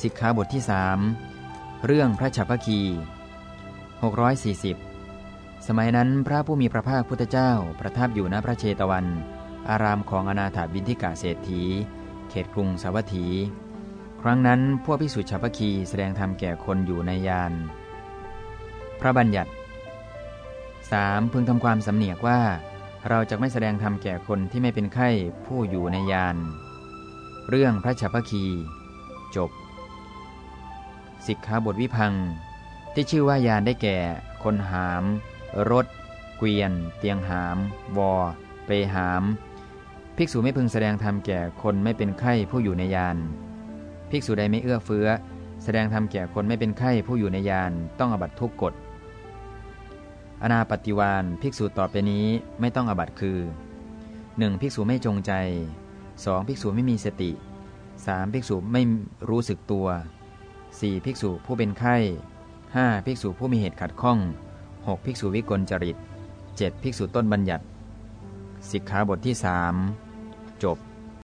สิกขาบทที่สเรื่องพระฉัพพคี 640 สมัยนั้นพระผู้มีพระภาคพุทธเจ้า ประทับอยู่ณพระเชตวัน อารามของอนาถาบินทิกาเศรษฐี เขตกรุงสาวัตถี ครั้งนั้นพวกภิกษุฉัพพคีแสดงธรรมแก่คนอยู่ในยาน พระบัญญัติ 3. พึงทำความสำเนียกว่า เราจะไม่แสดงธรรมแก่คนที่ไม่เป็นไข้ผู้อยู่ในยาน เรื่องพระฉัพพคี จบ สิกขาบทวิพัง ที่ชื่อว่ายานได้แก่ คนหาม รถ เกวียน เตียงหาม วอ เปหาม ภิกษุไม่พึงแสดงธรรมแก่คนไม่เป็นไข้ผู้อยู่ในยาน ภิกษุใดไม่เอื้อเฟื้อ แสดงธรรมแก่คนไม่เป็นไข้ผู้อยู่ในยานต้องอบัตทุกกฎ อนาปฏิวานภิกษุต่อไปนี้ไม่ต้องอบัตคือ 1. ภิกษุไม่จงใจ 2. ภิกษุไม่มีสติ 3. ภิกษุไม่รู้สึกตัว 4. ภิกษุผู้เป็นไข้ 5. ภิกษุผู้มีเหตุขัดข้อง 6. ภิกษุวิกลจริต 7. ภิกษุต้นบัญญัติ สิกขาบทที่ 3 จบ